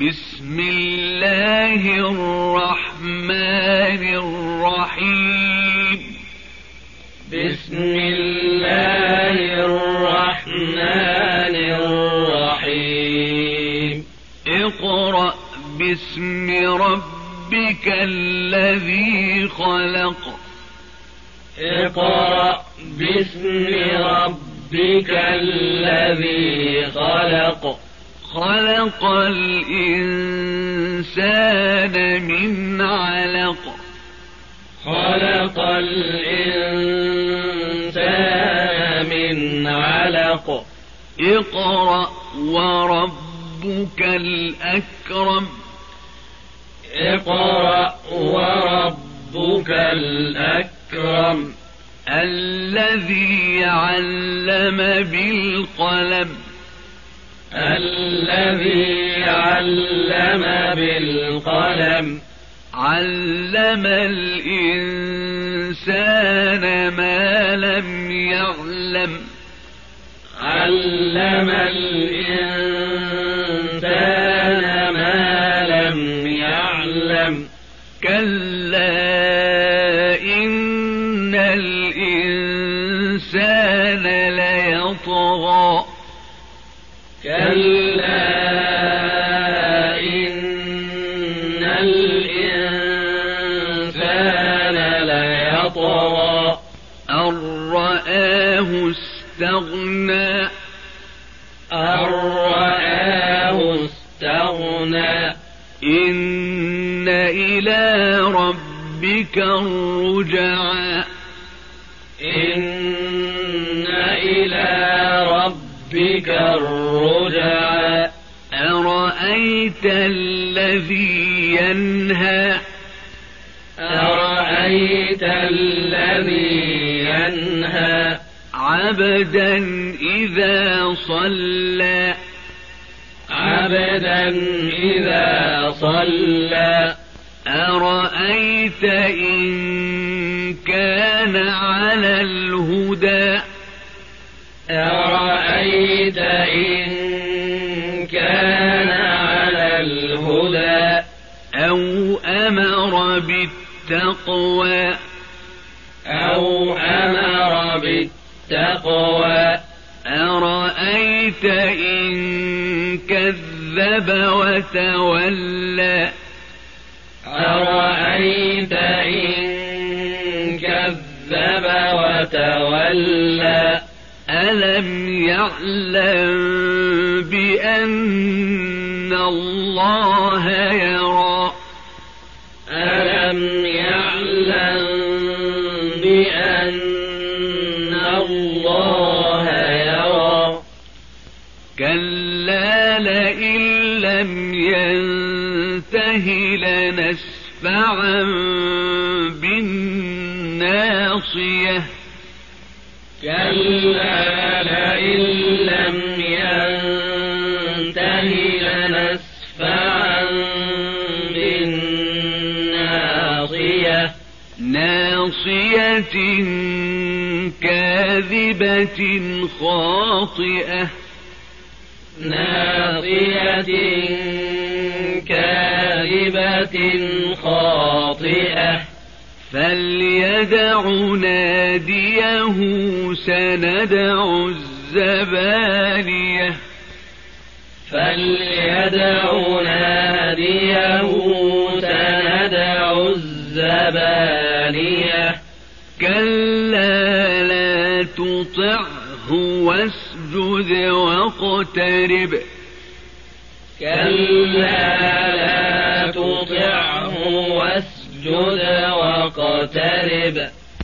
بسم الله الرحمن الرحيم. بسم الله الرحمن الرحيم. اقرأ باسم ربك الذي خلق. اقرأ باسم ربك الذي خلق. خلق الإنسان من علق. خلق الإنسان من علق. اقرأ وربك الأكرم. اقرأ وربك الأكرم. الذي علم بالقلم. الذي علم بالقلم. علم الإنسان ما لم يعلم. علم الإنسان ما لم يعلم. كلا إن الإنسان ليطغى. كلا إن الإنسان ليطغى أن رآه استغنى أن رآه استغنى إن إلى ربك الرجعى إن إلى ربك الرجعى أرأيت الذي ينهى؟ أرأيت الذي ينهى؟ عبدا إذا صلى. عبدا إذا صلى. أرأيت إن كان على الهدى؟ أمر بالتقوى أو أمر بالتقوى أرأيت إن كذب وتولى أرأيت إن كذب وتولى ألم يعلم بأن الله يرى الله يرى. كلا لئن لم ينته لنسفعا بالناصية. كلا ناصية كاذبة خاطئة. ناصية كاذبة خاطئة. فليدع ناديه سندع الزبانية. فليدع ناديه سندع الزبانية. كلا لا تطعه واسجد واقترب. كلا لا تطعه واسجد واقترب.